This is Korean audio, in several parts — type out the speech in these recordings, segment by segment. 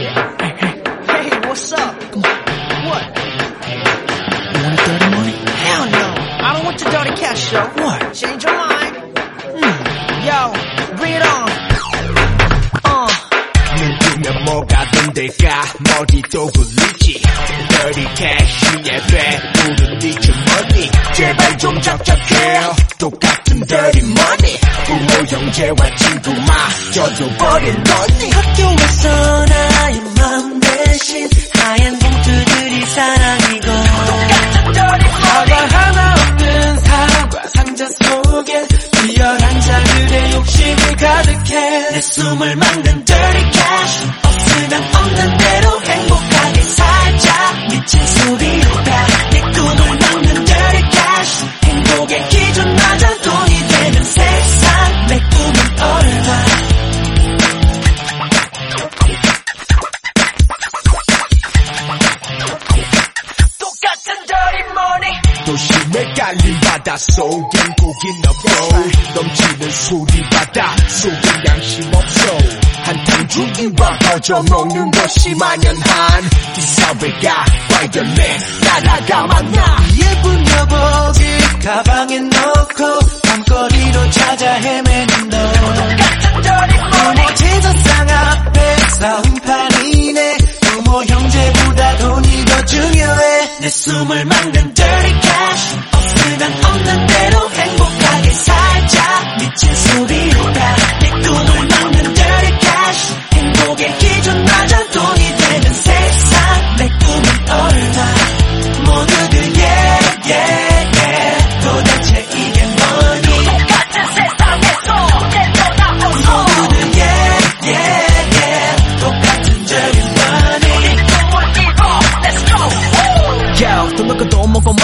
Hey, what's up? What? You want dirty money? Hell no. I don't want your dirty cash, show. What? Change your mind. Hmm. Yo, bring it on. Uh. 눈 뜨면 뭐가든 될까 머리도 굴리지 Dirty cash에 배부른 니좀 money 제발 좀 잡잡해 똑같은 dirty money 부모 형제와 친구마저도 버린 너니 내 숨을 막는 dirty cash. 없으면 없는 대로 행복하게 살자. 미친 소리로다 내 꿈을 막는 dirty cash. 행복의 기준마저 돈이 되는 세상. 내 꿈은 얼마? 똑같은 money. 도심에 깔린 바다 속엔 고긴 없고 넘치는 소리 바다. 없어 한탕 죽이와 퍼져 먹는 것이 만연한 이 사회가 발견해 나라가 만나 예쁜 여복을 가방에 넣고 밤거리로 찾아 헤매는 너 부모 제사상 앞에 싸움판이네. 부모 형제보다 돈이 더 중요해. 내 숨을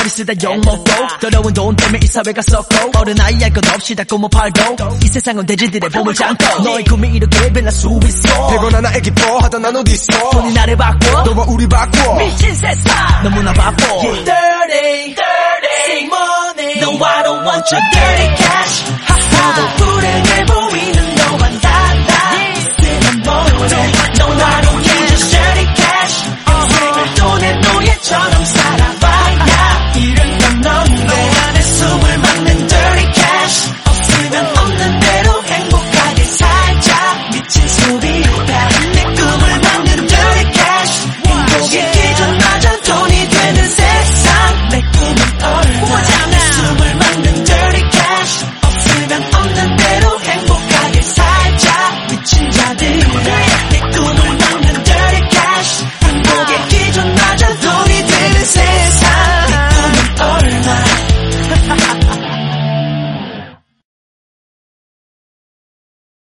머리 쓰다 욕 먹고 더러운 돈 때문에 이 사회가 썩고 어른 아이 할 것 없이 다 꿈을 팔고 이 세상은 돼지들의 보물 창고 너의 꿈이 이렇게 변할 수 있어. 100원 하 나에 기뻐하던 난 어딨어? 돈이 나를 바꿔 너와 우리 바꿔. 미친 세상. 너무나 바빠 Dirty, dirty, say money. No I don't want your dirty cash. 불행해 보이는